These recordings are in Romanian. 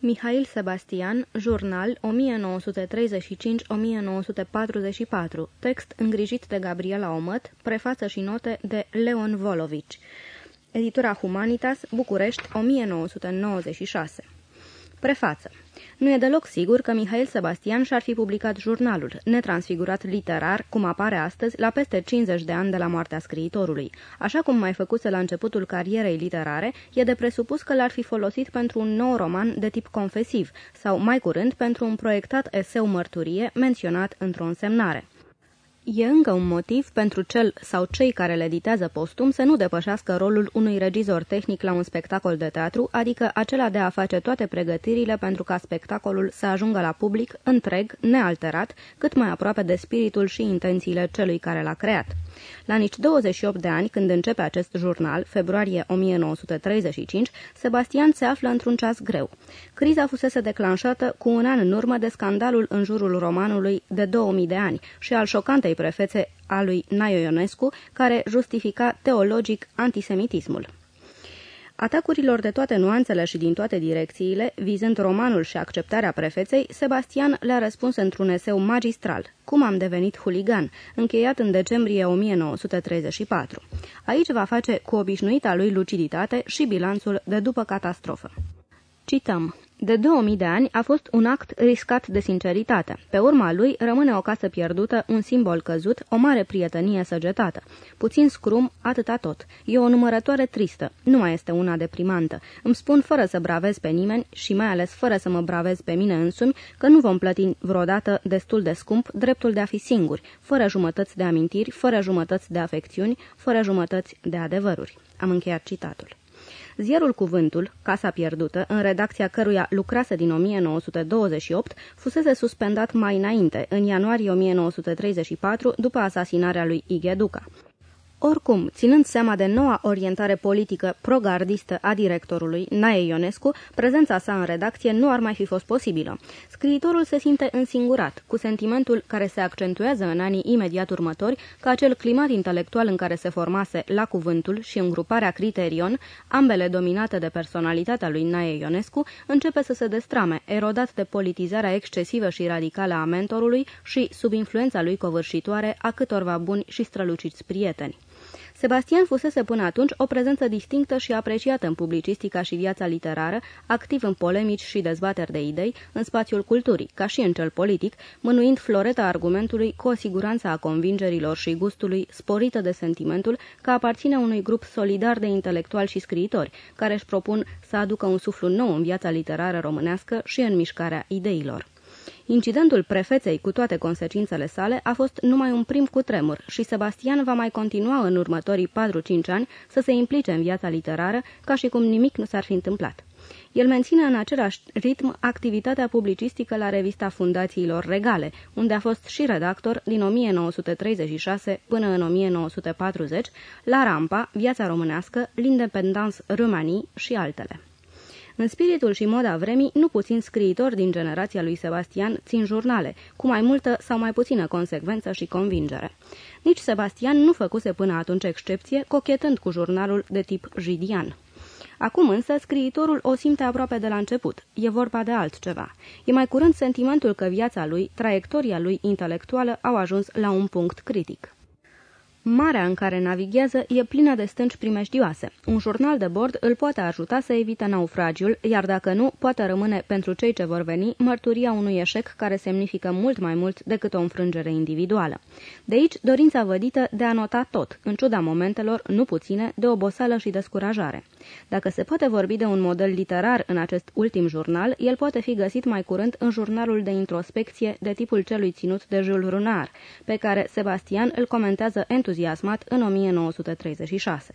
Mihail Sebastian, jurnal 1935-1944, text îngrijit de Gabriela Omăt, prefață și note de Leon Volovici. Editura Humanitas, București, 1996. Prefață nu e deloc sigur că Mihail Sebastian și-ar fi publicat jurnalul, netransfigurat literar, cum apare astăzi, la peste 50 de ani de la moartea scriitorului. Așa cum mai făcuse la începutul carierei literare, e de presupus că l-ar fi folosit pentru un nou roman de tip confesiv, sau mai curând pentru un proiectat eseu mărturie menționat într-o însemnare. E încă un motiv pentru cel sau cei care le editează postum să nu depășească rolul unui regizor tehnic la un spectacol de teatru, adică acela de a face toate pregătirile pentru ca spectacolul să ajungă la public întreg, nealterat, cât mai aproape de spiritul și intențiile celui care l-a creat. La nici 28 de ani, când începe acest jurnal, februarie 1935, Sebastian se află într-un ceas greu. Criza fusese declanșată cu un an în urmă de scandalul în jurul romanului de 2000 de ani și al șocantei prefețe a lui Naio Ionescu, care justifica teologic antisemitismul. Atacurilor de toate nuanțele și din toate direcțiile, vizând romanul și acceptarea prefeței, Sebastian le-a răspuns într-un eseu magistral, Cum am devenit huligan, încheiat în decembrie 1934. Aici va face cu obișnuita lui luciditate și bilanțul de după catastrofă. Cităm. De 2000 de ani a fost un act riscat de sinceritate. Pe urma lui rămâne o casă pierdută, un simbol căzut, o mare prietenie săgetată. Puțin scrum, atâta tot. E o numărătoare tristă, nu mai este una deprimantă. Îmi spun fără să bravez pe nimeni și mai ales fără să mă bravez pe mine însumi că nu vom plăti vreodată destul de scump dreptul de a fi singuri, fără jumătăți de amintiri, fără jumătăți de afecțiuni, fără jumătăți de adevăruri. Am încheiat citatul. Ziarul Cuvântul, Casa Pierdută, în redacția căruia lucrase din 1928, fusese suspendat mai înainte, în ianuarie 1934, după asasinarea lui Igheduca. Oricum, ținând seama de noua orientare politică progardistă a directorului, Nae Ionescu, prezența sa în redacție nu ar mai fi fost posibilă. Scriitorul se simte însingurat, cu sentimentul care se accentuează în anii imediat următori că acel climat intelectual în care se formase la cuvântul și îngruparea Criterion, ambele dominate de personalitatea lui Nae Ionescu, începe să se destrame, erodat de politizarea excesivă și radicală a mentorului și sub influența lui covârșitoare a câtorva buni și străluciți prieteni. Sebastian fusese până atunci o prezență distinctă și apreciată în publicistica și viața literară, activ în polemici și dezbateri de idei, în spațiul culturii, ca și în cel politic, mânuind floreta argumentului cu o siguranță a convingerilor și gustului sporită de sentimentul că aparține unui grup solidar de intelectuali și scriitori, care își propun să aducă un suflu nou în viața literară românească și în mișcarea ideilor. Incidentul prefeței cu toate consecințele sale a fost numai un prim cutremur și Sebastian va mai continua în următorii 4-5 ani să se implice în viața literară ca și cum nimic nu s-ar fi întâmplat. El menține în același ritm activitatea publicistică la revista Fundațiilor Regale, unde a fost și redactor din 1936 până în 1940, la Rampa, Viața Românească, L'Independance Romanii și altele. În spiritul și moda vremii, nu puțin scriitori din generația lui Sebastian țin jurnale, cu mai multă sau mai puțină consecvență și convingere. Nici Sebastian nu făcuse până atunci excepție, cochetând cu jurnalul de tip jidian. Acum însă, scriitorul o simte aproape de la început. E vorba de altceva. E mai curând sentimentul că viața lui, traiectoria lui intelectuală au ajuns la un punct critic. Marea în care navighează e plină de stânci primejdioase. Un jurnal de bord îl poate ajuta să evite naufragiul, iar dacă nu, poate rămâne pentru cei ce vor veni mărturia unui eșec care semnifică mult mai mult decât o înfrângere individuală. De aici, dorința vădită de a nota tot, în ciuda momentelor, nu puține, de oboseală și descurajare. Dacă se poate vorbi de un model literar în acest ultim jurnal, el poate fi găsit mai curând în jurnalul de introspecție de tipul celui ținut de Jules Runard, pe care Sebastian îl comentează entuziasmat în 1936.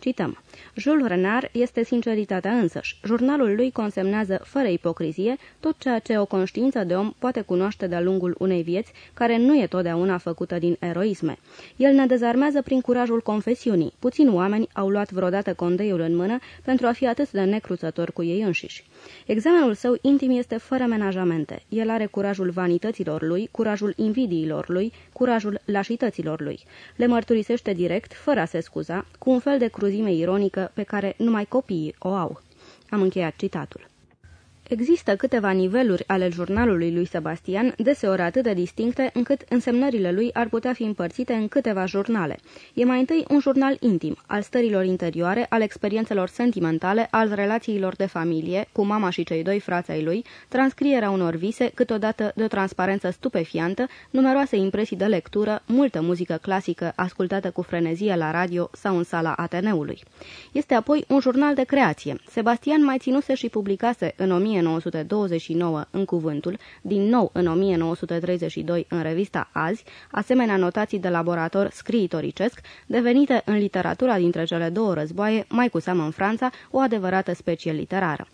Cităm. Jules Renard este sinceritatea însăși. Jurnalul lui consemnează, fără ipocrizie, tot ceea ce o conștiință de om poate cunoaște de-a lungul unei vieți, care nu e totdeauna făcută din eroisme. El ne dezarmează prin curajul confesiunii. Puțini oameni au luat vreodată condeiul în mână pentru a fi atât de necruțători cu ei înșiși. Examenul său intim este fără menajamente. El are curajul vanităților lui, curajul invidiilor lui, curajul lașităților lui. Le mărturisește direct, fără a se scuza, cu un fel de cruzime ironică pe care numai copiii o au. Am încheiat citatul. Există câteva niveluri ale jurnalului lui Sebastian, deseori atât de distincte, încât însemnările lui ar putea fi împărțite în câteva jurnale. E mai întâi un jurnal intim, al stărilor interioare, al experiențelor sentimentale, al relațiilor de familie, cu mama și cei doi frați ai lui, transcrierea unor vise, câteodată de o transparență stupefiantă, numeroase impresii de lectură, multă muzică clasică ascultată cu frenezie la radio sau în sala Ateneului. Este apoi un jurnal de creație. Sebastian mai ținuse și publicase în 1000 1929 în Cuvântul, din nou în 1932 în revista Azi, asemenea notații de laborator scriitoricesc, devenite în literatura dintre cele două războaie, mai cu seamă în Franța, o adevărată specie literară.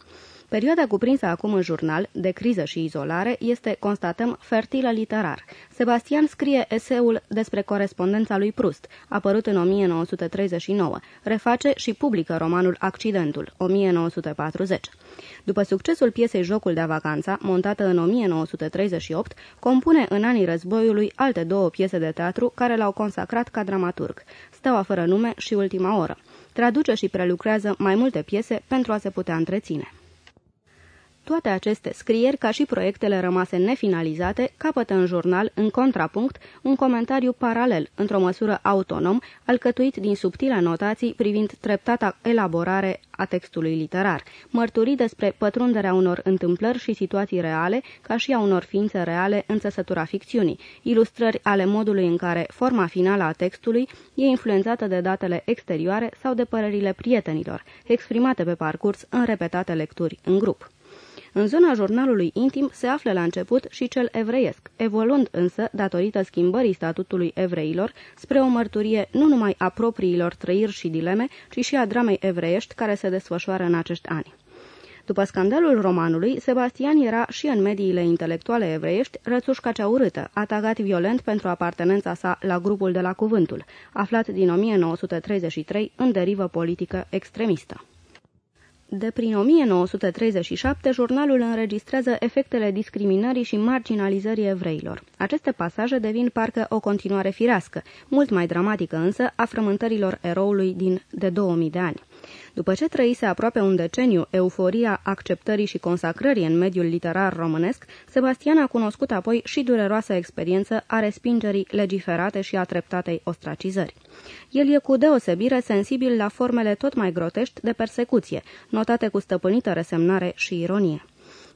Perioada cuprinsă acum în jurnal, de criză și izolare, este, constatăm, fertilă literar. Sebastian scrie eseul despre corespondența lui Prust, apărut în 1939, reface și publică romanul Accidentul, 1940. După succesul piesei Jocul de vacanța, montată în 1938, compune în anii războiului alte două piese de teatru care l-au consacrat ca dramaturg, Steaua fără nume și Ultima oră. Traduce și prelucrează mai multe piese pentru a se putea întreține. Toate aceste scrieri, ca și proiectele rămase nefinalizate, capătă în jurnal, în contrapunct, un comentariu paralel, într-o măsură autonom, alcătuit din subtile anotații privind treptata elaborare a textului literar, mărturii despre pătrunderea unor întâmplări și situații reale, ca și a unor ființe reale în țesătura ficțiunii, ilustrări ale modului în care forma finală a textului e influențată de datele exterioare sau de părerile prietenilor, exprimate pe parcurs în repetate lecturi în grup. În zona jurnalului intim se află la început și cel evreiesc, evoluând însă, datorită schimbării statutului evreilor, spre o mărturie nu numai a propriilor trăiri și dileme, ci și a dramei evreiești care se desfășoară în acești ani. După scandalul romanului, Sebastian era și în mediile intelectuale evreiești rățușca cea urâtă, atacat violent pentru apartenența sa la grupul de la Cuvântul, aflat din 1933 în derivă politică extremistă. De prin 1937, jurnalul înregistrează efectele discriminării și marginalizării evreilor. Aceste pasaje devin parcă o continuare firească, mult mai dramatică însă, a frământărilor eroului din de 2000 de ani. După ce trăise aproape un deceniu euforia acceptării și consacrării în mediul literar românesc, Sebastian a cunoscut apoi și dureroasa experiență a respingerii legiferate și a treptatei ostracizări. El e cu deosebire sensibil la formele tot mai grotești de persecuție, notate cu stăpânită resemnare și ironie.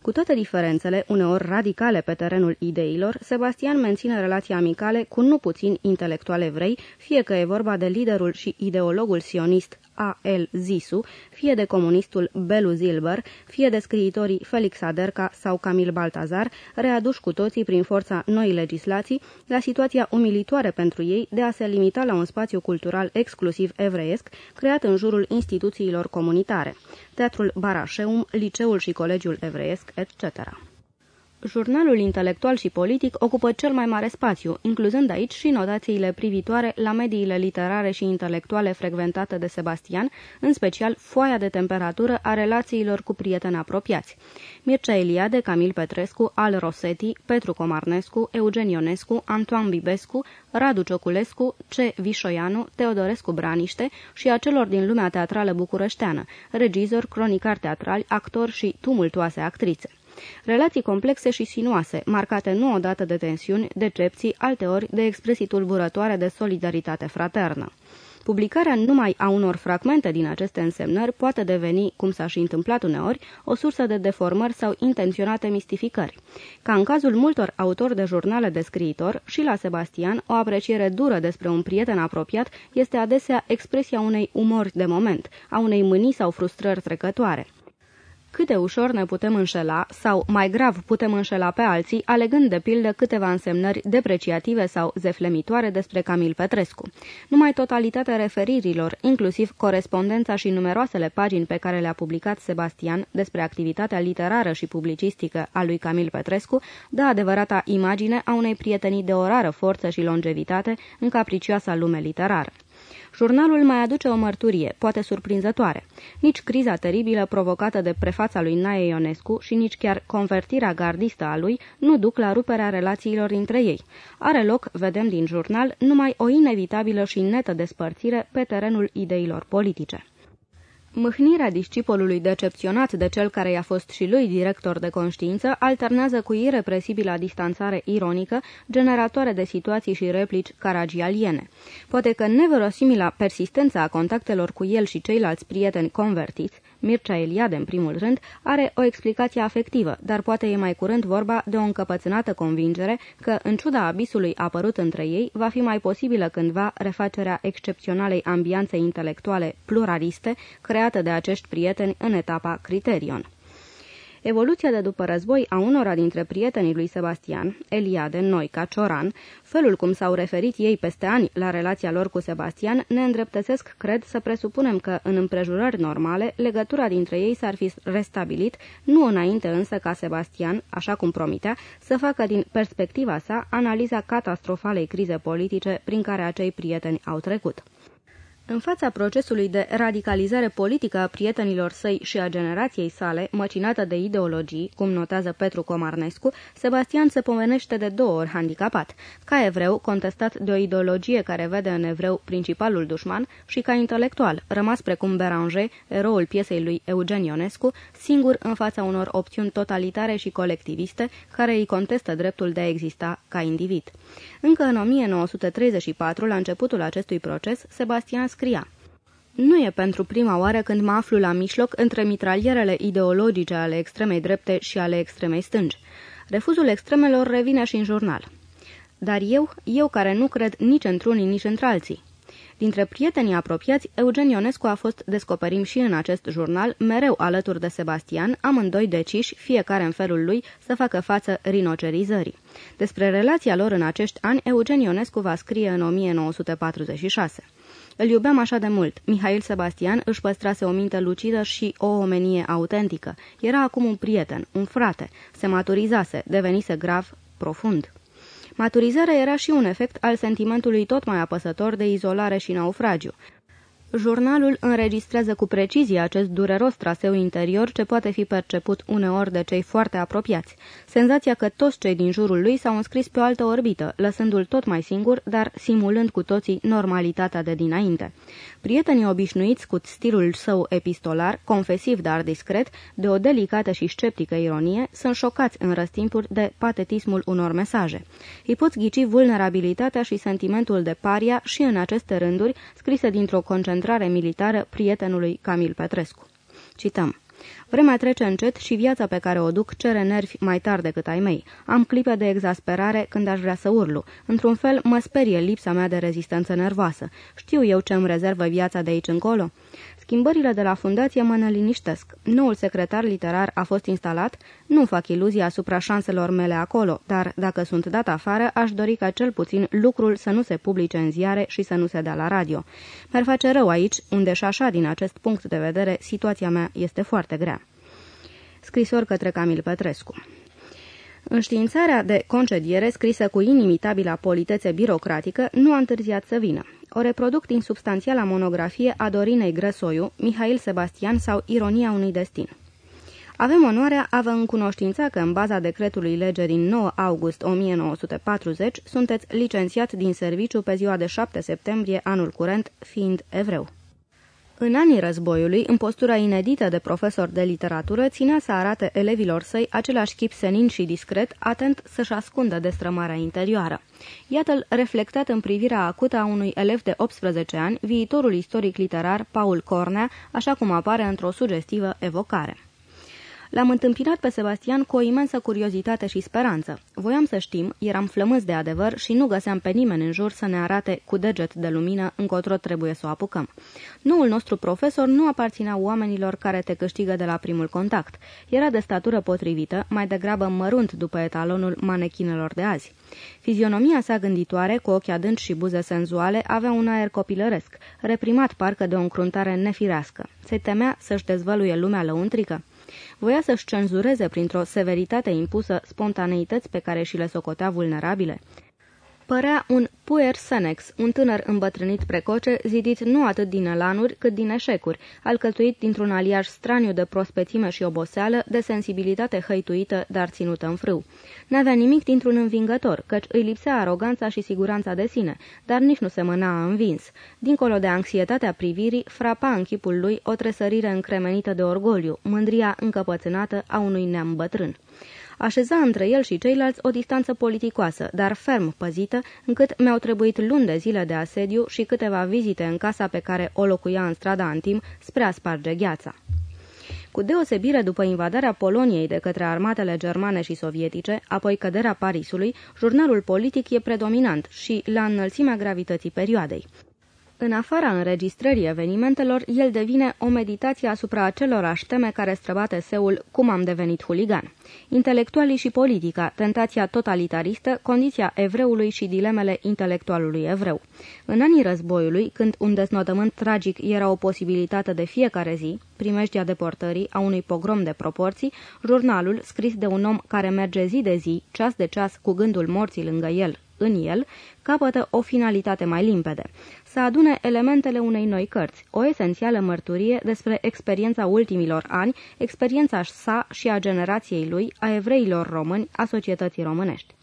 Cu toate diferențele, uneori radicale pe terenul ideilor, Sebastian menține relații amicale cu nu puțin intelectual evrei, fie că e vorba de liderul și ideologul sionist a. L. Zisu, fie de comunistul Belu Zilber, fie de scriitorii Felix Aderca sau Camil Baltazar, readuși cu toții prin forța noi legislații la situația umilitoare pentru ei de a se limita la un spațiu cultural exclusiv evreiesc, creat în jurul instituțiilor comunitare, Teatrul Barașeum, Liceul și Colegiul Evreiesc, etc. Jurnalul intelectual și politic ocupă cel mai mare spațiu, incluzând aici și notațiile privitoare la mediile literare și intelectuale frecventate de Sebastian, în special foaia de temperatură a relațiilor cu prieteni apropiați. Mircea Eliade, Camil Petrescu, Al Rosetti, Petru Comarnescu, Eugen Ionescu, Antoine Bibescu, Radu Cioculescu, C. Vișoianu, Teodorescu Braniște și a celor din lumea teatrală bucureșteană, regizori, cronicari teatrali, actori și tumultoase actrițe. Relații complexe și sinuoase, marcate nu odată de tensiuni, decepții, alteori de expresii tulburătoare de solidaritate fraternă. Publicarea numai a unor fragmente din aceste însemnări poate deveni, cum s-a și întâmplat uneori, o sursă de deformări sau intenționate mistificări. Ca în cazul multor autori de jurnale de scriitor, și la Sebastian, o apreciere dură despre un prieten apropiat este adesea expresia unei umori de moment, a unei mânii sau frustrări trecătoare. Cât de ușor ne putem înșela, sau, mai grav, putem înșela pe alții, alegând de pildă câteva însemnări depreciative sau zeflemitoare despre Camil Petrescu. Numai totalitatea referirilor, inclusiv corespondența și numeroasele pagini pe care le-a publicat Sebastian despre activitatea literară și publicistică a lui Camil Petrescu, dă adevărata imagine a unei prietenii de o rară forță și longevitate în capricioasa lume literară. Jurnalul mai aduce o mărturie, poate surprinzătoare. Nici criza teribilă provocată de prefața lui Nae Ionescu și nici chiar convertirea gardistă a lui nu duc la ruperea relațiilor între ei. Are loc, vedem din jurnal, numai o inevitabilă și netă despărțire pe terenul ideilor politice. Mâhnirea discipolului decepționat de cel care i-a fost și lui director de conștiință alternează cu irepresibilă distanțare ironică, generatoare de situații și replici caragialiene. Poate că neverosimila persistența a contactelor cu el și ceilalți prieteni convertiți, Mircea Eliade în primul rând, are o explicație afectivă, dar poate e mai curând vorba de o încăpățânată convingere că, în ciuda abisului apărut între ei, va fi mai posibilă cândva refacerea excepționalei ambianțe intelectuale pluraliste creată de acești prieteni în etapa Criterion. Evoluția de după război a unora dintre prietenii lui Sebastian, Eliade, Noica, Cioran, felul cum s-au referit ei peste ani la relația lor cu Sebastian, ne îndreptățesc, cred, să presupunem că, în împrejurări normale, legătura dintre ei s-ar fi restabilit, nu înainte însă ca Sebastian, așa cum promitea, să facă din perspectiva sa analiza catastrofalei crize politice prin care acei prieteni au trecut. În fața procesului de radicalizare politică a prietenilor săi și a generației sale, măcinată de ideologii, cum notează Petru Comarnescu, Sebastian se pomenește de două ori handicapat, ca evreu, contestat de o ideologie care vede în evreu principalul dușman, și ca intelectual, rămas precum Beranger, eroul piesei lui Eugen Ionescu, singur în fața unor opțiuni totalitare și colectiviste, care îi contestă dreptul de a exista ca individ. Încă în 1934, la începutul acestui proces, Sebastian scria Nu e pentru prima oară când mă aflu la mijloc între mitralierele ideologice ale extremei drepte și ale extremei stângi. Refuzul extremelor revine și în jurnal. Dar eu, eu care nu cred nici într-unii, nici într-alții. Dintre prietenii apropiați, Eugen Ionescu a fost, descoperim și în acest jurnal, mereu alături de Sebastian, amândoi deciși, fiecare în felul lui, să facă față rinocerizării. Despre relația lor în acești ani, Eugen Ionescu va scrie în 1946. Îl iubeam așa de mult. Mihail Sebastian își păstrase o minte lucidă și o omenie autentică. Era acum un prieten, un frate. Se maturizase, devenise grav, profund. Maturizarea era și un efect al sentimentului tot mai apăsător de izolare și naufragiu. Jurnalul înregistrează cu precizie acest dureros traseu interior ce poate fi perceput uneori de cei foarte apropiați. Senzația că toți cei din jurul lui s-au înscris pe o altă orbită, lăsându-l tot mai singur, dar simulând cu toții normalitatea de dinainte. Prietenii obișnuiți cu stilul său epistolar, confesiv dar discret, de o delicată și sceptică ironie, sunt șocați în răstimpuri de patetismul unor mesaje. Îi poți ghici vulnerabilitatea și sentimentul de paria și în aceste rânduri, scrise dintr-o concentrare militară prietenului Camil Petrescu. Cităm. Vremea trece încet și viața pe care o duc cere nervi mai tare decât ai mei. Am clipe de exasperare când aș vrea să urlu. Într-un fel, mă sperie lipsa mea de rezistență nervoasă. Știu eu ce îmi rezervă viața de aici încolo? Schimbările de la fundație mă neliniștesc. Noul secretar literar a fost instalat, nu fac iluzii asupra șanselor mele acolo, dar dacă sunt dat afară, aș dori ca cel puțin lucrul să nu se publice în ziare și să nu se dea la radio. Mi-ar face rău aici, unde și așa, din acest punct de vedere, situația mea este foarte grea. Scrisor către Camil Petrescu Înștiințarea de concediere, scrisă cu inimitabilă politețe birocratică, nu a întârziat să vină o reproduc din substanțiala monografie a Dorinei Grăsoiu, Mihail Sebastian sau Ironia unui destin. Avem onoarea a vă încunoștința că în baza decretului lege din 9 august 1940 sunteți licențiat din serviciu pe ziua de 7 septembrie anul curent, fiind evreu. În anii războiului, în postura inedită de profesor de literatură, ținea să arate elevilor săi același chip senin și discret, atent să-și ascundă destrămarea interioară. Iată-l reflectat în privirea acută a unui elev de 18 ani, viitorul istoric literar Paul Cornea, așa cum apare într-o sugestivă evocare. L-am întâmpinat pe Sebastian cu o imensă curiozitate și speranță. Voiam să știm, eram flămânți de adevăr și nu găseam pe nimeni în jur să ne arate cu deget de lumină încotro trebuie să o apucăm. Noul nostru profesor nu aparținea oamenilor care te câștigă de la primul contact. Era de statură potrivită, mai degrabă mărunt după etalonul manechinelor de azi. Fizionomia sa gânditoare, cu ochi adânci și buze senzuale, avea un aer copilăresc, reprimat parcă de o încruntare nefirească. Se temea să-și dezvăluie lumea lăuntrică. Voia să-și cenzureze printr-o severitate impusă spontaneități pe care și le socotea vulnerabile. Părea un puer senex, un tânăr îmbătrânit precoce, zidit nu atât din elanuri cât din eșecuri, alcătuit dintr-un aliaj straniu de prospețime și oboseală, de sensibilitate hăituită, dar ținută în frâu. N-avea nimic dintr-un învingător, căci îi lipsea aroganța și siguranța de sine, dar nici nu se mâna învins. Dincolo de anxietatea privirii, frapa în chipul lui o tresărire încremenită de orgoliu, mândria încăpățânată a unui neam bătrân așeza între el și ceilalți o distanță politicoasă, dar ferm păzită, încât mi-au trebuit luni de zile de asediu și câteva vizite în casa pe care o locuia în strada Antim spre a sparge gheața. Cu deosebire după invadarea Poloniei de către armatele germane și sovietice, apoi căderea Parisului, jurnalul politic e predominant și la înălțimea gravității perioadei. În afara înregistrării evenimentelor, el devine o meditație asupra acelorași teme care străbate seul cum am devenit huligan. Intelectualii și politica, tentația totalitaristă, condiția evreului și dilemele intelectualului evreu. În anii războiului, când un deznodământ tragic era o posibilitate de fiecare zi, primejdia deportării a unui pogrom de proporții, jurnalul, scris de un om care merge zi de zi, ceas de ceas, cu gândul morții lângă el, în el, capătă o finalitate mai limpede. Să adune elementele unei noi cărți, o esențială mărturie despre experiența ultimilor ani, experiența sa și a generației lui, a evreilor români, a societății românești.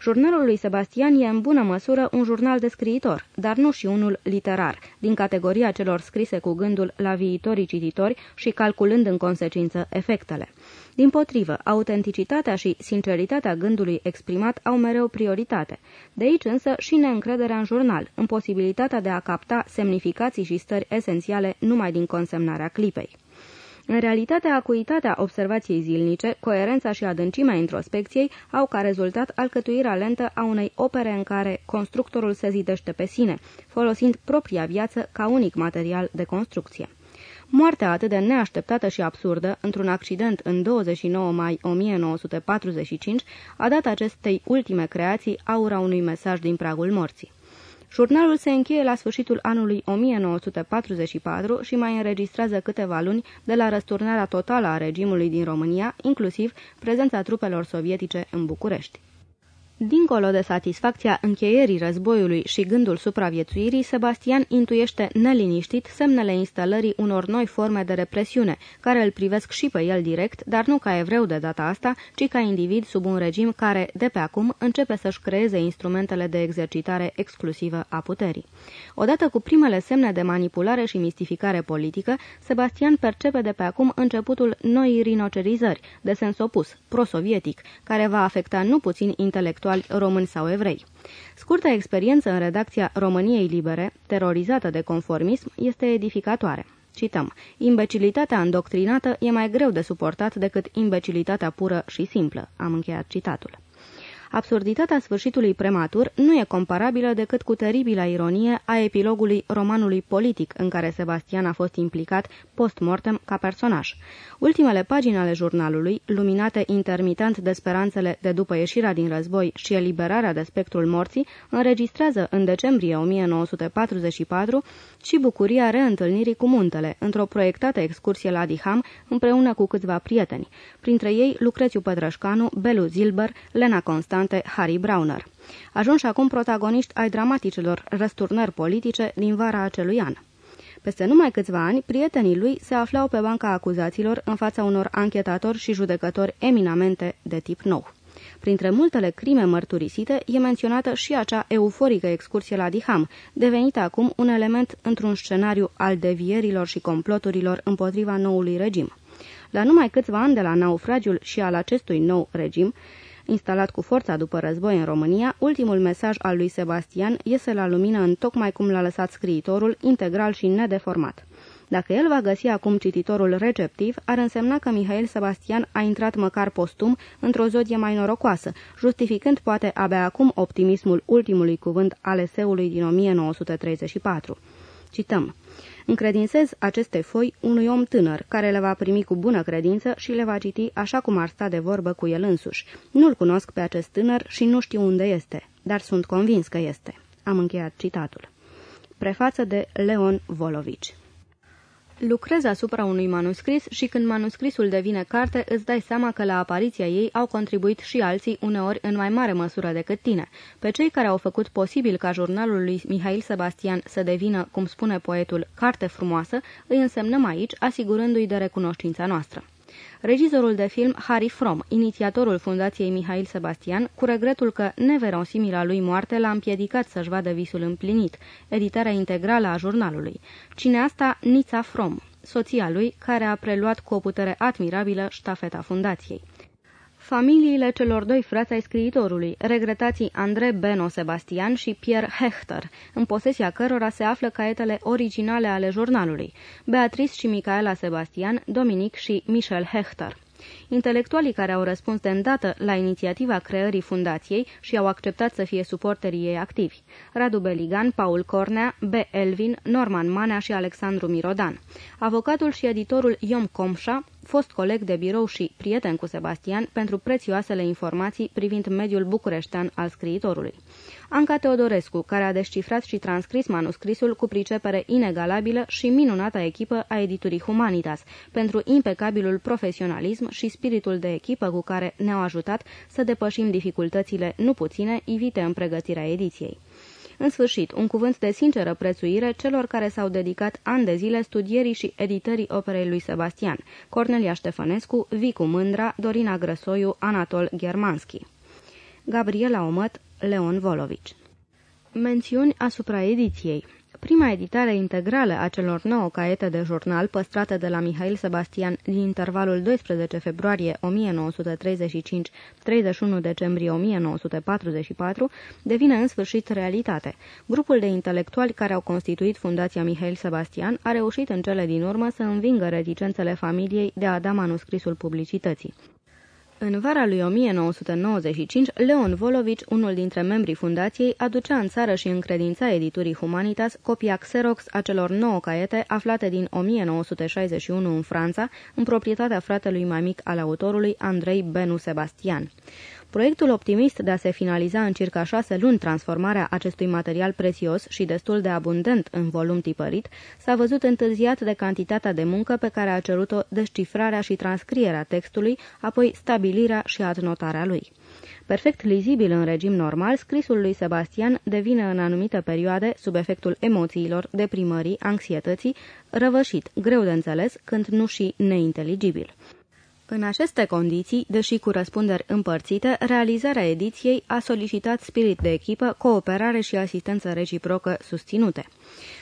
Jurnalul lui Sebastian e în bună măsură un jurnal de scriitor, dar nu și unul literar, din categoria celor scrise cu gândul la viitorii cititori și calculând în consecință efectele. Din potrivă, autenticitatea și sinceritatea gândului exprimat au mereu prioritate. De aici însă și neîncrederea în jurnal, în posibilitatea de a capta semnificații și stări esențiale numai din consemnarea clipei. În realitate, acuitatea observației zilnice, coerența și adâncimea introspecției au ca rezultat alcătuirea lentă a unei opere în care constructorul se zidește pe sine, folosind propria viață ca unic material de construcție. Moartea atât de neașteptată și absurdă, într-un accident în 29 mai 1945, a dat acestei ultime creații aura unui mesaj din pragul morții. Jurnalul se încheie la sfârșitul anului 1944 și mai înregistrează câteva luni de la răsturnarea totală a regimului din România, inclusiv prezența trupelor sovietice în București. Dincolo de satisfacția încheierii războiului și gândul supraviețuirii, Sebastian intuiește neliniștit semnele instalării unor noi forme de represiune, care îl privesc și pe el direct, dar nu ca evreu de data asta, ci ca individ sub un regim care, de pe acum, începe să-și creeze instrumentele de exercitare exclusivă a puterii. Odată cu primele semne de manipulare și mistificare politică, Sebastian percepe de pe acum începutul noii rinocerizări, de sens opus, prosovietic, care va afecta nu puțin intelectual intelectuali români sau evrei. Scurta experiență în redacția României Libere, terorizată de conformism, este edificatoare. Cităm, imbecilitatea îndoctrinată e mai greu de suportat decât imbecilitatea pură și simplă. Am încheiat citatul. Absurditatea sfârșitului prematur nu e comparabilă decât cu teribila ironie a epilogului romanului politic în care Sebastian a fost implicat post-mortem ca personaj. Ultimele pagini ale jurnalului, luminate intermitent de speranțele de după ieșirea din război și eliberarea de spectrul morții, înregistrează în decembrie 1944 și bucuria reîntâlnirii cu muntele, într-o proiectată excursie la Diham, împreună cu câțiva prieteni, printre ei Lucrețiu Pătrășcanu, Belu Zilber, Lena Constante, Harry Browner. Ajunși acum protagoniști ai dramaticilor răsturnări politice din vara acelui an. Peste numai câțiva ani, prietenii lui se aflau pe banca acuzaților în fața unor anchetatori și judecători eminamente de tip nou. Printre multele crime mărturisite e menționată și acea euforică excursie la Diham, devenită acum un element într-un scenariu al devierilor și comploturilor împotriva noului regim. La numai câțiva ani de la naufragiul și al acestui nou regim, instalat cu forța după război în România, ultimul mesaj al lui Sebastian iese la lumină în tocmai cum l-a lăsat scriitorul, integral și nedeformat. Dacă el va găsi acum cititorul receptiv, ar însemna că Mihail Sebastian a intrat măcar postum într-o zodie mai norocoasă, justificând poate abia acum optimismul ultimului cuvânt al eseului din 1934. Cităm. Încredințez aceste foi unui om tânăr, care le va primi cu bună credință și le va citi așa cum ar sta de vorbă cu el însuși. Nu-l cunosc pe acest tânăr și nu știu unde este, dar sunt convins că este. Am încheiat citatul. Prefață de Leon Volovici Lucrezi asupra unui manuscris și când manuscrisul devine carte, îți dai seama că la apariția ei au contribuit și alții, uneori în mai mare măsură decât tine. Pe cei care au făcut posibil ca jurnalul lui Mihail Sebastian să devină, cum spune poetul, carte frumoasă, îi însemnăm aici, asigurându-i de recunoștința noastră. Regizorul de film Harry Fromm, inițiatorul fundației Mihail Sebastian, cu regretul că neverosimila lui moarte l-a împiedicat să-și vadă visul împlinit, editarea integrală a jurnalului. Cineasta Nița Fromm, soția lui, care a preluat cu o putere admirabilă ștafeta fundației. Familiile celor doi frați ai scriitorului, regretații André Beno Sebastian și Pierre Hechter, în posesia cărora se află caietele originale ale jurnalului, Beatrice și Micaela Sebastian, Dominic și Michel Hechter. Intelectualii care au răspuns de îndată la inițiativa creării fundației și au acceptat să fie suporterii ei activi. Radu Beligan, Paul Cornea, B. Elvin, Norman Manea și Alexandru Mirodan. Avocatul și editorul Iom Comșa, fost coleg de birou și prieten cu Sebastian, pentru prețioasele informații privind mediul bucureștean al scriitorului. Anca Teodorescu, care a descifrat și transcris manuscrisul cu pricepere inegalabilă și minunata echipă a editurii Humanitas, pentru impecabilul profesionalism și spiritul de echipă cu care ne-au ajutat să depășim dificultățile nu puține ivite în pregătirea ediției. În sfârșit, un cuvânt de sinceră prețuire celor care s-au dedicat ani de zile studierii și editării operei lui Sebastian, Cornelia Ștefănescu, Vicu Mândra, Dorina Grăsoiu, Anatol Germanski. Gabriela Omăt, Leon Volovici. Mențiuni asupra ediției Prima editare integrală a celor nouă caiete de jurnal păstrate de la Mihail Sebastian din intervalul 12 februarie 1935-31 decembrie 1944 devine în sfârșit realitate. Grupul de intelectuali care au constituit Fundația Mihail Sebastian a reușit în cele din urmă să învingă reticențele familiei de a da manuscrisul publicității. În vara lui 1995, Leon Volovici, unul dintre membrii fundației, aducea în țară și încredința editurii Humanitas copia Xerox a celor nouă caiete aflate din 1961 în Franța, în proprietatea fratelui mai mic al autorului Andrei Benu Sebastian. Proiectul optimist de a se finaliza în circa șase luni transformarea acestui material prețios și destul de abundent în volum tipărit s-a văzut întârziat de cantitatea de muncă pe care a cerut-o descifrarea și transcrierea textului, apoi stabilirea și adnotarea lui. Perfect lizibil în regim normal, scrisul lui Sebastian devine în anumite perioade, sub efectul emoțiilor, deprimării, anxietății, răvășit, greu de înțeles, când nu și neinteligibil. În aceste condiții, deși cu răspunderi împărțite, realizarea ediției a solicitat spirit de echipă, cooperare și asistență reciprocă susținute.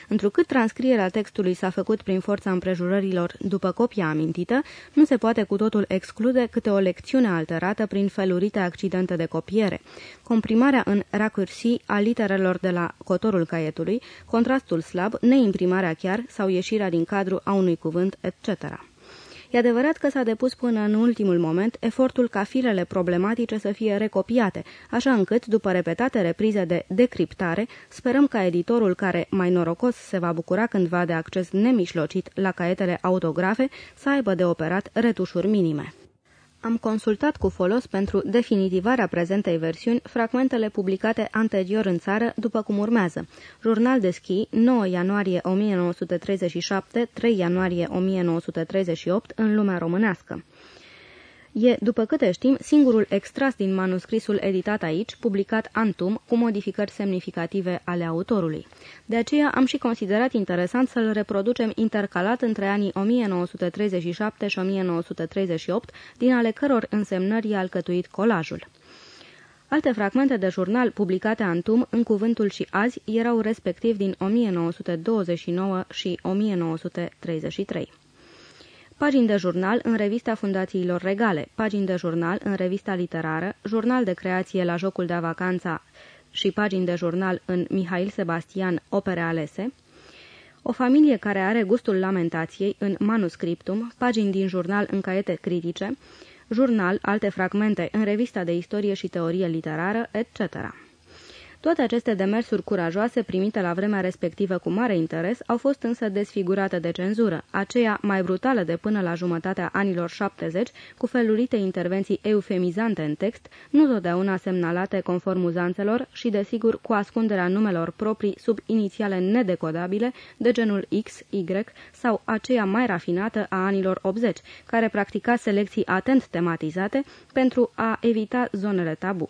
Întrucât transcrierea textului s-a făcut prin forța împrejurărilor după copia amintită, nu se poate cu totul exclude câte o lecțiune alterată prin felurite accidente de copiere. Comprimarea în racursii a literelor de la cotorul caietului, contrastul slab, neimprimarea chiar sau ieșirea din cadru a unui cuvânt, etc. E adevărat că s-a depus până în ultimul moment efortul ca filele problematice să fie recopiate, așa încât, după repetate reprize de decriptare, sperăm ca editorul care, mai norocos, se va bucura cândva de acces nemișlocit la caietele autografe, să aibă de operat retușuri minime. Am consultat cu folos pentru definitivarea prezentei versiuni fragmentele publicate anterior în țară, după cum urmează. Jurnal de schi, 9 ianuarie 1937, 3 ianuarie 1938, în lumea românească. E, după câte știm, singurul extras din manuscrisul editat aici, publicat antum, cu modificări semnificative ale autorului. De aceea am și considerat interesant să-l reproducem intercalat între anii 1937 și 1938, din ale căror însemnări i-a alcătuit colajul. Alte fragmente de jurnal publicate antum în cuvântul și azi erau respectiv din 1929 și 1933 pagini de jurnal în revista Fundațiilor Regale, pagini de jurnal în revista literară, jurnal de creație la Jocul de Vacanța și pagini de jurnal în Mihail Sebastian, opere alese, o familie care are gustul lamentației în manuscriptum, pagini din jurnal în caiete critice, jurnal, alte fragmente în revista de istorie și teorie literară, etc. Toate aceste demersuri curajoase, primite la vremea respectivă cu mare interes, au fost însă desfigurate de cenzură, aceea mai brutală de până la jumătatea anilor 70, cu felurite intervenții eufemizante în text, nu totdeauna semnalate conform uzanțelor și, desigur, cu ascunderea numelor proprii sub inițiale nedecodabile de genul X, Y sau aceea mai rafinată a anilor 80, care practica selecții atent tematizate pentru a evita zonele tabu.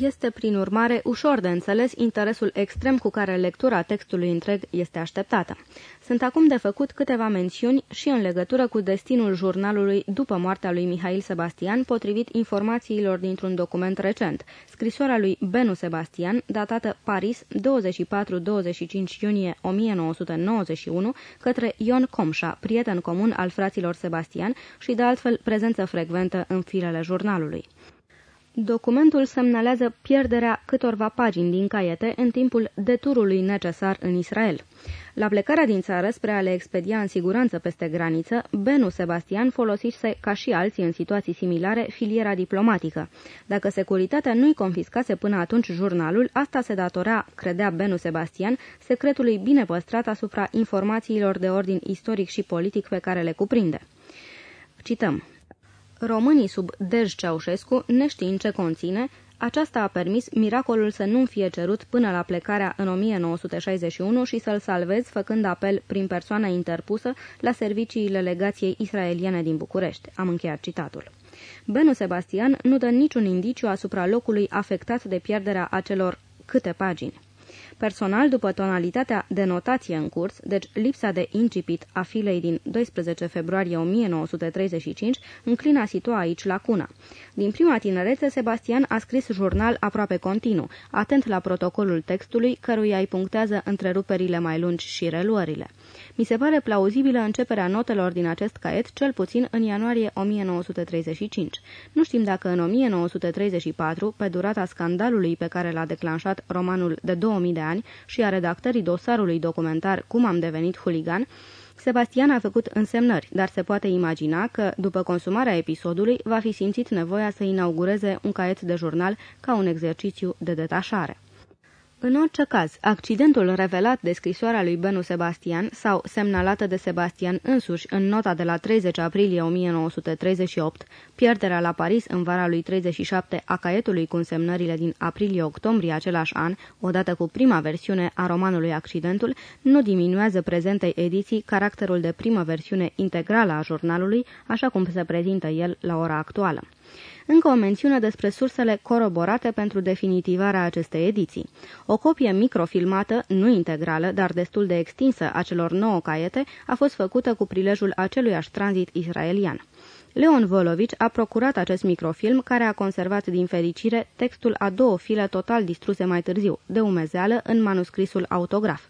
Este, prin urmare, ușor de înțeles interesul extrem cu care lectura textului întreg este așteptată. Sunt acum de făcut câteva mențiuni și în legătură cu destinul jurnalului după moartea lui Mihail Sebastian, potrivit informațiilor dintr-un document recent, scrisoarea lui Benu Sebastian, datată Paris, 24-25 iunie 1991, către Ion Comșa, prieten comun al fraților Sebastian și de altfel prezență frecventă în firele jurnalului. Documentul semnalează pierderea câtorva pagini din caiete în timpul deturului necesar în Israel. La plecarea din țară spre a le expedia în siguranță peste graniță, Benu Sebastian folosise, ca și alții în situații similare, filiera diplomatică. Dacă securitatea nu-i confiscase până atunci jurnalul, asta se datora, credea Benu Sebastian, secretului bine păstrat asupra informațiilor de ordin istoric și politic pe care le cuprinde. Cităm. Românii sub Dej Ceaușescu, neștiind ce conține, aceasta a permis miracolul să nu fie cerut până la plecarea în 1961 și să-l salvezi făcând apel prin persoană interpusă la serviciile legației israeliene din București. Am încheiat citatul. Benu Sebastian nu dă niciun indiciu asupra locului afectat de pierderea acelor câte pagini. Personal, după tonalitatea de notație în curs, deci lipsa de incipit a filei din 12 februarie 1935, înclina situa aici lacuna. Din prima tinerețe, Sebastian a scris jurnal aproape continuu, atent la protocolul textului, căruia îi punctează întreruperile mai lungi și reluările. Mi se pare plauzibilă începerea notelor din acest caiet, cel puțin în ianuarie 1935. Nu știm dacă în 1934, pe durata scandalului pe care l-a declanșat romanul de 2000 de ani și a redactării dosarului documentar Cum am devenit huligan, Sebastian a făcut însemnări, dar se poate imagina că, după consumarea episodului, va fi simțit nevoia să inaugureze un caiet de jurnal ca un exercițiu de detașare. În orice caz, accidentul revelat de scrisoarea lui Benu Sebastian sau semnalată de Sebastian însuși în nota de la 30 aprilie 1938, pierderea la Paris în vara lui 37 a caietului cu semnările din aprilie-octombrie același an, odată cu prima versiune a romanului Accidentul, nu diminuează prezentei ediții caracterul de primă versiune integrală a jurnalului, așa cum se prezintă el la ora actuală. Încă o mențiune despre sursele coroborate pentru definitivarea acestei ediții. O copie microfilmată, nu integrală, dar destul de extinsă a celor nouă caiete, a fost făcută cu prilejul aceluiași tranzit israelian. Leon Volovici a procurat acest microfilm care a conservat din fericire textul a două file total distruse mai târziu, de umezeală, în manuscrisul autograf.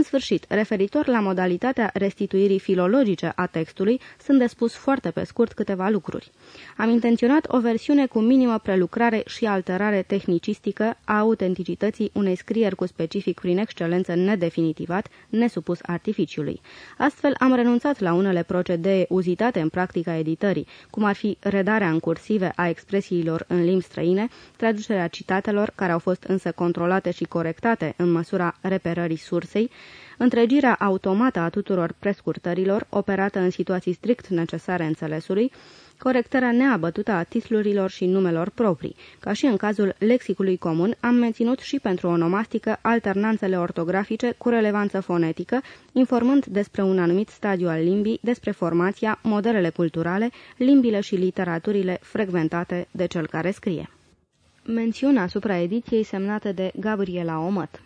În sfârșit, referitor la modalitatea restituirii filologice a textului, sunt de spus foarte pe scurt câteva lucruri. Am intenționat o versiune cu minimă prelucrare și alterare tehnicistică a autenticității unei scrieri cu specific prin excelență nedefinitivat, nesupus artificiului. Astfel, am renunțat la unele procedee uzitate în practica editării, cum ar fi redarea în cursive a expresiilor în limbi străine, traducerea citatelor, care au fost însă controlate și corectate în măsura reperării sursei, întregirea automată a tuturor prescurtărilor, operată în situații strict necesare înțelesului, corectarea neabătută a titlurilor și numelor proprii. Ca și în cazul lexicului comun, am menținut și pentru onomastică alternanțele ortografice cu relevanță fonetică, informând despre un anumit stadiu al limbii, despre formația, modelele culturale, limbile și literaturile frecventate de cel care scrie. Mențiunea asupra ediției semnată de Gabriela Omăt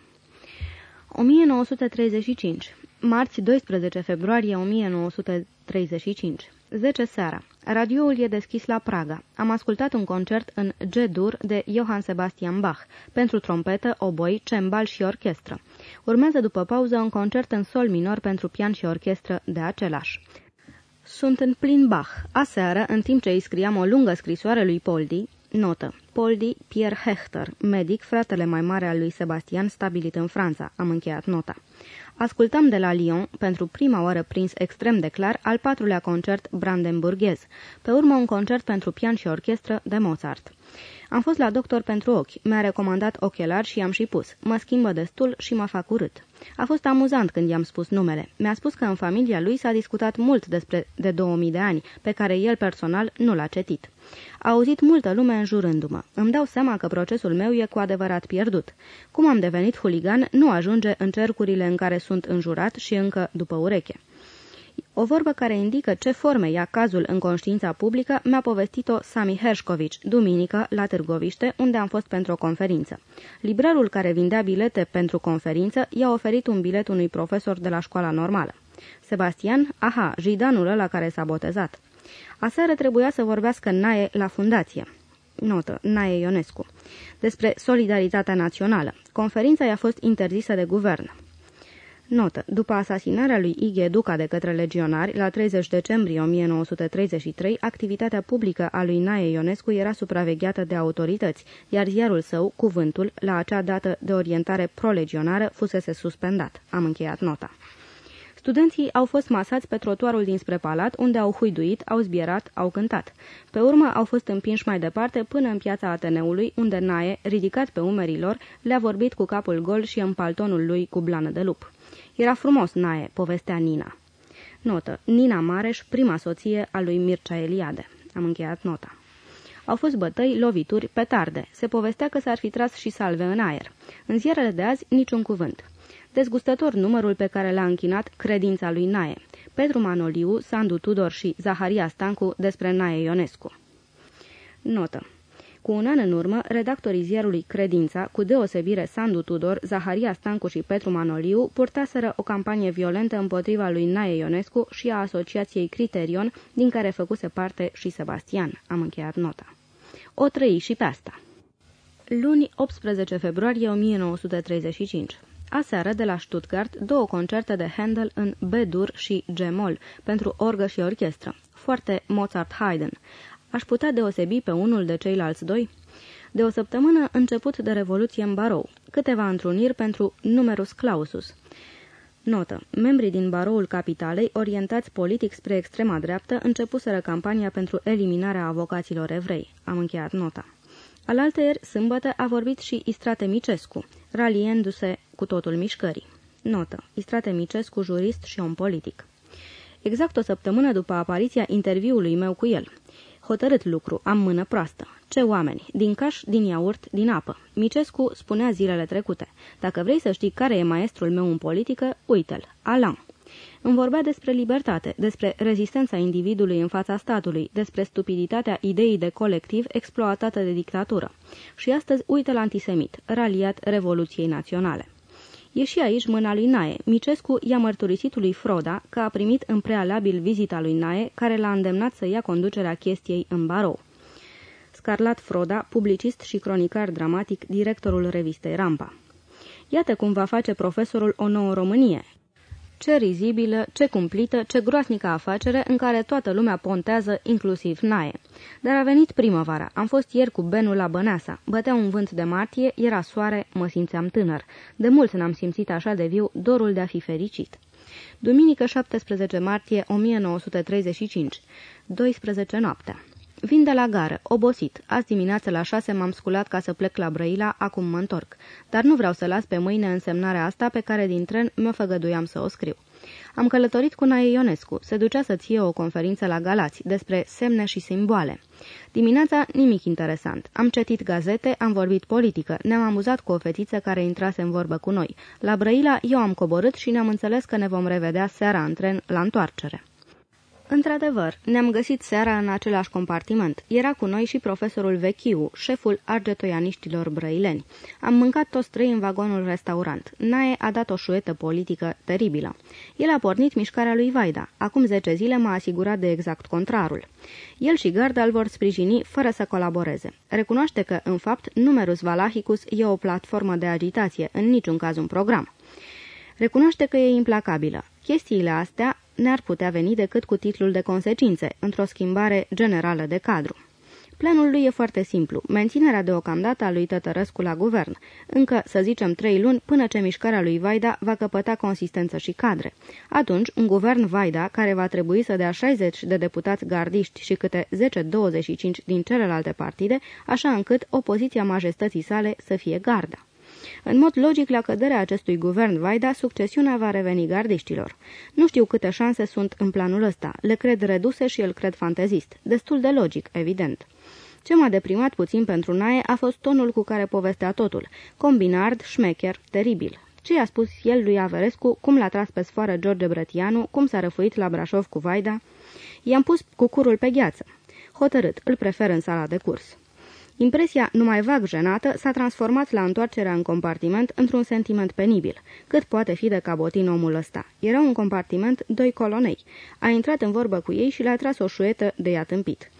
1935. Marți 12 februarie 1935. 10 seara. Radioul e deschis la Praga. Am ascultat un concert în G-dur de Johann Sebastian Bach, pentru trompetă, oboi, cembal și orchestră. Urmează după pauză un concert în sol minor pentru pian și orchestră de același. Sunt în plin Bach. Aseară, în timp ce îi scriam o lungă scrisoare lui Poldi, Notă. Poldi Pierre Hechter, medic, fratele mai mare al lui Sebastian, stabilit în Franța. Am încheiat nota. Ascultăm de la Lyon, pentru prima oară prins extrem de clar, al patrulea concert brandenburghez, pe urmă un concert pentru pian și orchestră de Mozart. Am fost la doctor pentru ochi, mi-a recomandat ochelari și i-am și pus. Mă schimbă destul și mă fac urât. A fost amuzant când i-am spus numele. Mi-a spus că în familia lui s-a discutat mult despre de 2000 de ani, pe care el personal nu l-a citit. A auzit multă lume înjurându-mă. Îmi dau seama că procesul meu e cu adevărat pierdut. Cum am devenit huligan nu ajunge în cercurile în care sunt înjurat și încă după ureche. O vorbă care indică ce forme ia cazul în conștiința publică mi-a povestit-o Sami Herșcovici, duminică, la Târgoviște, unde am fost pentru o conferință. Librarul care vindea bilete pentru conferință i-a oferit un bilet unui profesor de la școala normală. Sebastian, aha, jidanul ăla care s-a botezat. Aseară trebuia să vorbească Nae la fundație. Notă, Nae Ionescu. Despre solidaritatea națională. Conferința i-a fost interzisă de guvern. Notă. După asasinarea lui Ighe Duca de către legionari, la 30 decembrie 1933, activitatea publică a lui Nae Ionescu era supravegheată de autorități, iar ziarul său, Cuvântul, la acea dată de orientare prolegionară, fusese suspendat. Am încheiat nota. Studenții au fost masați pe trotuarul dinspre palat, unde au huiduit, au zbierat, au cântat. Pe urmă au fost împinși mai departe până în piața Ateneului, unde Nae, ridicat pe umerii lor, le-a vorbit cu capul gol și în paltonul lui cu blană de lup. Era frumos, Nae, povestea Nina. Notă. Nina Mareș, prima soție a lui Mircea Eliade. Am încheiat nota. Au fost bătăi, lovituri, petarde. Se povestea că s-ar fi tras și salve în aer. În ziarele de azi, niciun cuvânt. Dezgustător numărul pe care l-a închinat credința lui Nae. Petru Manoliu, Sandu Tudor și Zaharia Stancu despre Nae Ionescu. Notă. Cu un an în urmă, redactorii ziarului Credința, cu deosebire Sandu Tudor, Zaharia Stancu și Petru Manoliu, purtaseră o campanie violentă împotriva lui Nae Ionescu și a asociației Criterion, din care făcuse parte și Sebastian. Am încheiat nota. O trăi și pe asta. Luni 18 februarie 1935 Aseară, de la Stuttgart, două concerte de Handel în B-dur și G-moll, pentru orgă și orchestră. Foarte Mozart-Haydn. Aș putea deosebi pe unul de ceilalți doi? De o săptămână, început de revoluție în barou. Câteva întruniri pentru numerus clausus. Notă. Membrii din baroul capitalei, orientați politic spre extrema dreaptă, începuseră campania pentru eliminarea avocaților evrei. Am încheiat nota. Alaltăieri, sâmbătă, a vorbit și Istrate Micescu, raliendu-se cu totul mișcării. Notă. Istrate Micescu, jurist și om politic. Exact o săptămână după apariția interviului meu cu el. Hotărât lucru, am mână proastă. Ce oameni, din caș, din iaurt, din apă. Micescu spunea zilele trecute. Dacă vrei să știi care e maestrul meu în politică, uite-l, Alain. Îmi vorbea despre libertate, despre rezistența individului în fața statului, despre stupiditatea ideii de colectiv exploatată de dictatură. Și astăzi uită-l antisemit, raliat Revoluției Naționale. E și aici mâna lui Nae. Micescu i-a mărturisit lui Froda că a primit în prealabil vizita lui Nae, care l-a îndemnat să ia conducerea chestiei în barou. Scarlat Froda, publicist și cronicar dramatic, directorul revistei Rampa. Iată cum va face profesorul o nouă Românie, ce rizibilă, ce cumplită, ce groasnică afacere în care toată lumea pontează, inclusiv Nae. Dar a venit primăvara. Am fost ieri cu Benul la Băneasa. Bătea un vânt de martie, era soare, mă simțeam tânăr. De mult n-am simțit așa de viu dorul de a fi fericit. Duminică 17 martie 1935, 12 noaptea. Vin de la gară, obosit. Azi dimineață la șase m-am sculat ca să plec la Brăila, acum mă întorc. Dar nu vreau să las pe mâine însemnarea asta pe care din tren mă făgăduiam să o scriu. Am călătorit cu Nae Ionescu. Se ducea să ție o conferință la Galați despre semne și simboale. Dimineața nimic interesant. Am citit gazete, am vorbit politică, ne-am amuzat cu o fetiță care intrase în vorbă cu noi. La Brăila eu am coborât și ne-am înțeles că ne vom revedea seara în tren la întoarcere. Într-adevăr, ne-am găsit seara în același compartiment. Era cu noi și profesorul Vechiu, șeful argetoianiștilor brăileni. Am mâncat toți trei în vagonul restaurant. Nae a dat o șuetă politică teribilă. El a pornit mișcarea lui Vaida. Acum zece zile m-a asigurat de exact contrarul. El și Garda îl vor sprijini fără să colaboreze. Recunoaște că, în fapt, numerus Valahicus e o platformă de agitație, în niciun caz un program. Recunoaște că e implacabilă. Chestiile astea n-ar putea veni decât cu titlul de consecințe, într-o schimbare generală de cadru. Planul lui e foarte simplu, menținerea deocamdată a lui Tătărescu la guvern, încă, să zicem, trei luni până ce mișcarea lui Vaida va căpăta consistență și cadre. Atunci, un guvern Vaida, care va trebui să dea 60 de deputați gardiști și câte 10-25 din celelalte partide, așa încât opoziția majestății sale să fie garda. În mod logic, la căderea acestui guvern Vaida, succesiunea va reveni gardiștilor. Nu știu câte șanse sunt în planul ăsta. Le cred reduse și îl cred fantezist. Destul de logic, evident. Ce m-a deprimat puțin pentru Nae a fost tonul cu care povestea totul. Combinard, șmecher, teribil. Ce i-a spus el lui Averescu, cum l-a tras pe sfoară George Brătianu, cum s-a răfuit la Brașov cu Vaida? I-am pus cu curul pe gheață. Hotărât, îl prefer în sala de curs. Impresia, numai vag jenată, s-a transformat la întoarcerea în compartiment într-un sentiment penibil. Cât poate fi de cabotin omul ăsta? Era un compartiment doi colonei. A intrat în vorbă cu ei și le-a tras o șuetă de ea tâmpit.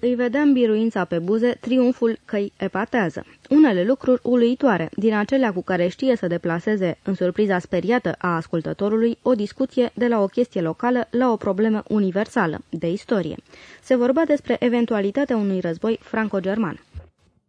Îi vedeam biruința pe buze, triumful că îi epatează. Unele lucruri uluitoare, din acelea cu care știe să deplaseze, în surpriza speriată a ascultătorului, o discuție de la o chestie locală la o problemă universală, de istorie. Se vorbea despre eventualitatea unui război franco-german.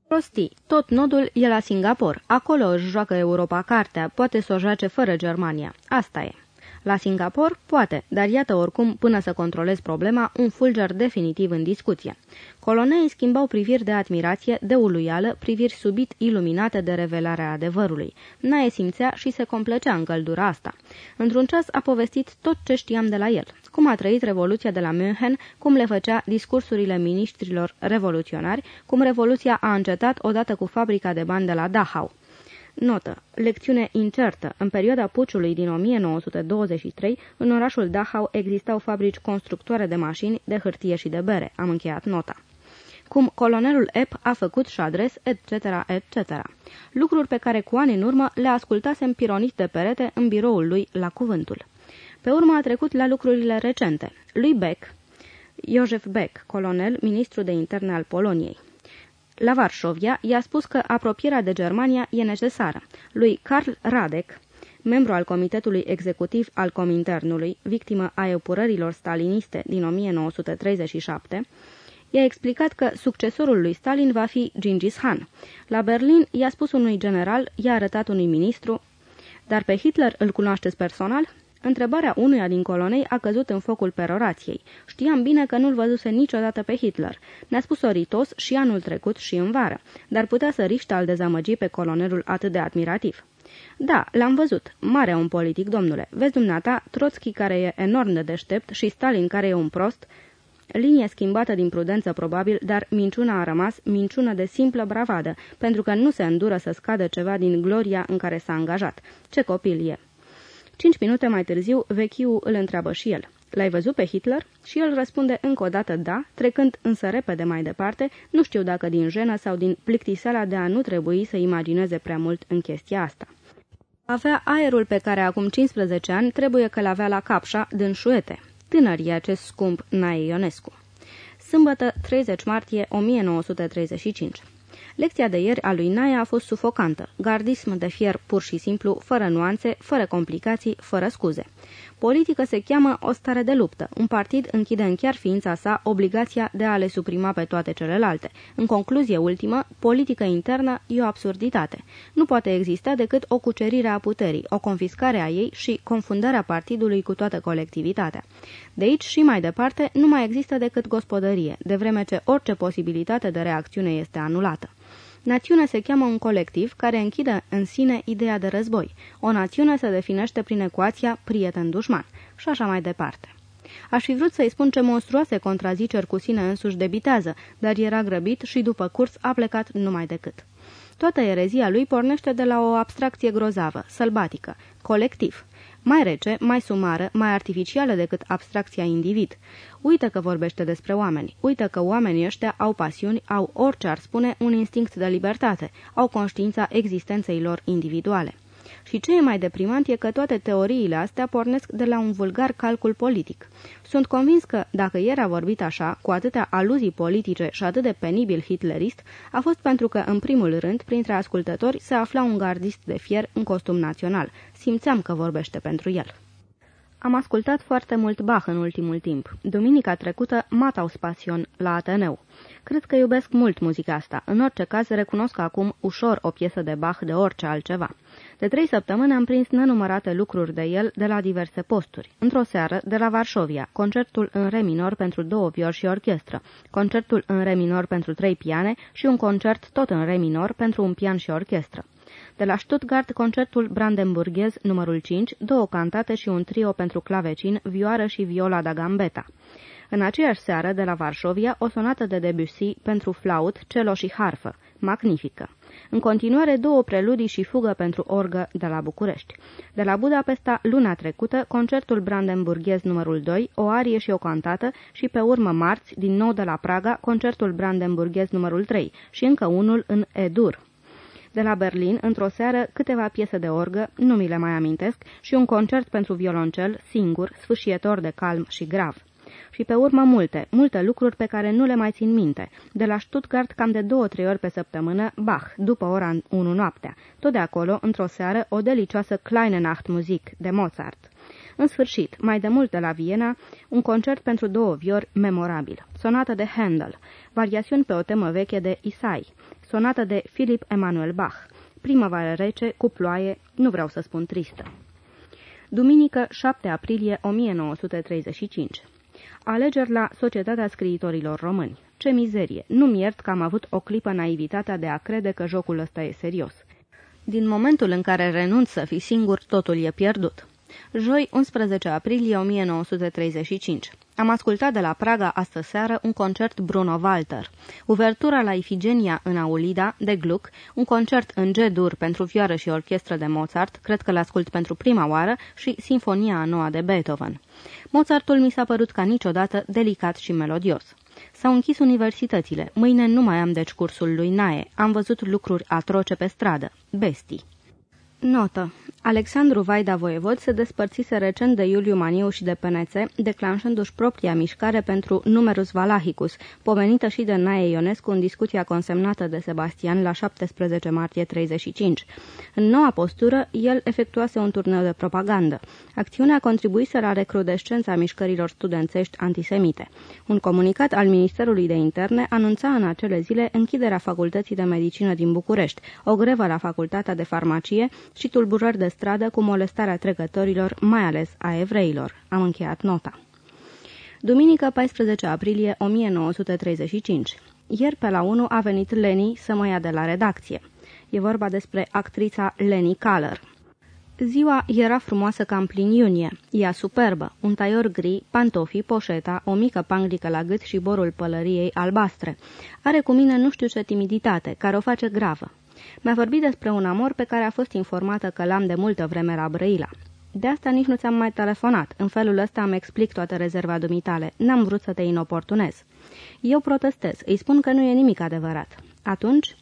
Prostii, tot nodul e la Singapore. Acolo își joacă Europa cartea, poate să o joace fără Germania. Asta e. La Singapore? Poate, dar iată oricum, până să controlez problema, un fulger definitiv în discuție. Colonei schimbau priviri de admirație, de uluială, priviri subit iluminate de revelarea adevărului. Nae simțea și se complăcea în căldura asta. Într-un ceas a povestit tot ce știam de la el. Cum a trăit Revoluția de la München, cum le făcea discursurile miniștrilor revoluționari, cum Revoluția a încetat odată cu fabrica de bani de la Dachau. Notă. Lecțiune incertă. În perioada puciului din 1923, în orașul Dachau existau fabrici constructoare de mașini, de hârtie și de bere. Am încheiat nota cum colonelul Epp a făcut și adres, etc., etc. Lucruri pe care cu ani în urmă le ascultasem pironit de perete în biroul lui la cuvântul. Pe urmă a trecut la lucrurile recente. Lui Beck, Iosef Beck, colonel, ministru de interne al Poloniei la Varșovia, i-a spus că apropierea de Germania e necesară. Lui Karl Radek, membru al Comitetului Executiv al Cominternului, victimă a epurărilor staliniste din 1937, i-a explicat că succesorul lui Stalin va fi Gingis Khan. La Berlin i-a spus unui general, i-a arătat unui ministru, dar pe Hitler îl cunoașteți personal? Întrebarea unuia din colonei a căzut în focul perorației. Știam bine că nu-l văzuse niciodată pe Hitler. Ne-a spus-o ritos și anul trecut și în vară, dar putea să riște al dezamăgi pe colonelul atât de admirativ. Da, l-am văzut. Mare un politic, domnule. Vezi dumneata, Trotsky care e enorm de deștept și Stalin care e un prost, Linie schimbată din prudență probabil, dar minciuna a rămas minciună de simplă bravadă, pentru că nu se îndură să scadă ceva din gloria în care s-a angajat. Ce copil e! Cinci minute mai târziu, vechiul îl întreabă și el. L-ai văzut pe Hitler? Și el răspunde încă o dată da, trecând însă repede mai departe, nu știu dacă din jenă sau din plictiseala de a nu trebui să imagineze prea mult în chestia asta. Avea aerul pe care acum 15 ani trebuie că l-avea la capșa din șuete. Tânăr acest scump Nae Ionescu. Sâmbătă, 30 martie 1935 Lecția de ieri a lui Naia a fost sufocantă, gardism de fier pur și simplu, fără nuanțe, fără complicații, fără scuze. Politică se cheamă o stare de luptă. Un partid închide în chiar ființa sa obligația de a le suprima pe toate celelalte. În concluzie ultimă, politică internă e o absurditate. Nu poate exista decât o cucerire a puterii, o confiscare a ei și confundarea partidului cu toată colectivitatea. De aici și mai departe nu mai există decât gospodărie, de vreme ce orice posibilitate de reacțiune este anulată. Națiunea se cheamă un colectiv care închide în sine ideea de război. O națiune se definește prin ecuația prieten-dușman și așa mai departe. Aș fi vrut să-i spun ce monstruoase contraziceri cu sine însuși debitează, dar era grăbit și după curs a plecat numai decât. Toată erezia lui pornește de la o abstracție grozavă, sălbatică, colectiv mai rece, mai sumară, mai artificială decât abstracția individ. Uită că vorbește despre oameni, uită că oamenii ăștia au pasiuni, au orice ar spune un instinct de libertate, au conștiința existenței lor individuale. Și ce e mai deprimant e că toate teoriile astea pornesc de la un vulgar calcul politic. Sunt convins că, dacă ieri a vorbit așa, cu atâtea aluzii politice și atât de penibil hitlerist, a fost pentru că, în primul rând, printre ascultători se afla un gardist de fier în costum național. Simțeam că vorbește pentru el. Am ascultat foarte mult Bach în ultimul timp. Duminica trecută, Mataus Pasion, la Ateneu. Cred că iubesc mult muzica asta. În orice caz, recunosc acum ușor o piesă de Bach de orice altceva. De trei săptămâni am prins nenumărate lucruri de el de la diverse posturi. Într-o seară, de la Varșovia, concertul în re minor pentru două viori și orchestră, concertul în re minor pentru trei piane și un concert tot în re minor pentru un pian și orchestră. De la Stuttgart, concertul brandenburghez numărul 5, două cantate și un trio pentru clavecin, vioară și viola da gambeta. În aceeași seară, de la Varșovia, o sonată de Debussy pentru flaut, cello și harfă, magnifică. În continuare, două preludii și fugă pentru orgă de la București. De la Budapesta, luna trecută, concertul brandenburghez numărul 2, o arie și o cantată și pe urmă marți, din nou de la Praga, concertul brandenburghez numărul 3 și încă unul în E-dur. De la Berlin, într-o seară, câteva piese de orgă, nu mi le mai amintesc, și un concert pentru violoncel, singur, sfâșietor de calm și grav și pe urmă multe, multe lucruri pe care nu le mai țin minte. De la Stuttgart cam de două-trei ori pe săptămână, Bach, după ora 1 noaptea. Tot de acolo, într-o seară, o delicioasă Kleine Nacht Musik de Mozart. În sfârșit, mai de mult de la Viena, un concert pentru două viori memorabil. Sonată de Handel, variațiuni pe o temă veche de Isai, sonată de Philip Emanuel Bach, primăvară rece, cu ploaie, nu vreau să spun tristă. Duminică, 7 aprilie 1935 Alegeri la Societatea Scriitorilor Români. Ce mizerie! Nu-mi iert că am avut o clipă naivitatea de a crede că jocul ăsta e serios. Din momentul în care renunț să fii singur, totul e pierdut. Joi, 11 aprilie 1935. Am ascultat de la Praga astă seară un concert Bruno Walter, uvertura la Ifigenia în Aulida, de Gluck, un concert în G-dur pentru vioară și orchestră de Mozart, cred că l-ascult pentru prima oară, și Sinfonia a noua de Beethoven. Mozartul mi s-a părut ca niciodată delicat și melodios. S-au închis universitățile. Mâine nu mai am deci cursul lui Nae. Am văzut lucruri atroce pe stradă. Bestii. Notă. Alexandru Vaida Voievod se despărțise recent de Iuliu Maniu și de Penețe, declanșându-și propria mișcare pentru Numerus Valahicus, pomenită și de Nae Ionescu în discuția consemnată de Sebastian la 17 martie 35. În noua postură, el efectuase un turneu de propagandă. Acțiunea contribuise la recrudescența mișcărilor studențești antisemite. Un comunicat al Ministerului de Interne anunța în acele zile închiderea Facultății de Medicină din București, o grevă la Facultatea de Farmacie și tulburări de stradă cu molestarea trecătorilor, mai ales a evreilor. Am încheiat nota. Duminică 14 aprilie 1935. Ieri pe la 1 a venit Leni să mă ia de la redacție. E vorba despre actrița Leni Kaller. Ziua era frumoasă ca în plin iunie. Ea superbă, un taior gri, pantofi, poșeta, o mică panglică la gât și borul pălăriei albastre. Are cu mine nu știu ce timiditate, care o face gravă. Mi-a vorbit despre un amor pe care a fost informată că l-am de multă vreme la Brăila. De asta nici nu ți-am mai telefonat. În felul ăsta am explic toată rezerva dumitale. N-am vrut să te inoportunez. Eu protestez. Îi spun că nu e nimic adevărat. Atunci?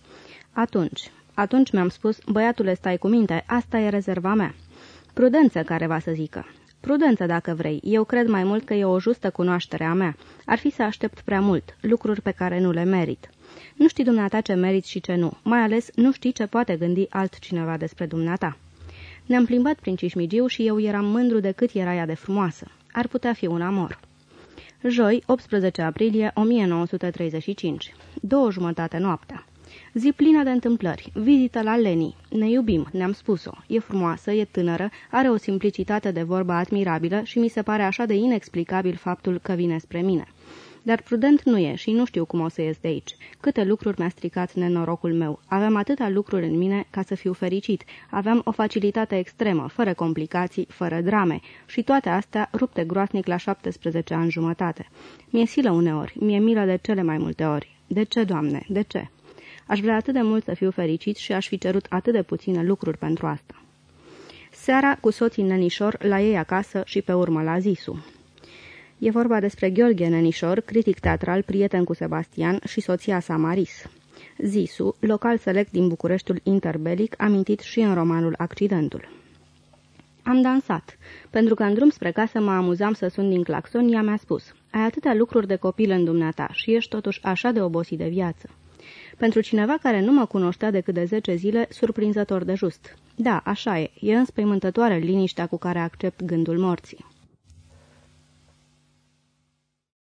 Atunci. Atunci mi-am spus, băiatule, stai cu minte, asta e rezerva mea. Prudență, care va să zică. Prudență, dacă vrei. Eu cred mai mult că e o justă cunoaștere a mea. Ar fi să aștept prea mult, lucruri pe care nu le merit. Nu știi dumneata ce meriți și ce nu, mai ales nu știi ce poate gândi altcineva despre dumneata. Ne-am plimbat prin Cismigiu și eu eram mândru de cât era ea de frumoasă. Ar putea fi un amor. Joi, 18 aprilie 1935. Două jumătate noaptea. Zi plină de întâmplări. Vizită la Leni. Ne iubim, ne-am spus-o. E frumoasă, e tânără, are o simplicitate de vorbă admirabilă și mi se pare așa de inexplicabil faptul că vine spre mine. Dar prudent nu e și nu știu cum o să ies de aici. Câte lucruri mi-a stricat nenorocul meu. Aveam atâta lucruri în mine ca să fiu fericit. Aveam o facilitate extremă, fără complicații, fără drame. Și toate astea rupte groasnic la 17 ani jumătate. Mi-e silă uneori, mi-e milă de cele mai multe ori. De ce, Doamne, de ce? Aș vrea atât de mult să fiu fericit și aș fi cerut atât de puține lucruri pentru asta. Seara, cu soții nenișor, la ei acasă și pe urmă la Zisu. E vorba despre Gheorghe Nenișor, critic teatral, prieten cu Sebastian și soția sa Maris. Zisu, local select din Bucureștiul interbelic, amintit și în romanul Accidentul. Am dansat. Pentru că în drum spre casă mă amuzam să sun din claxon, ea mi-a spus Ai atâtea lucruri de copil în dumneata și ești totuși așa de obosit de viață. Pentru cineva care nu mă cunoștea decât de zece zile, surprinzător de just. Da, așa e, e înspăimântătoare liniștea cu care accept gândul morții.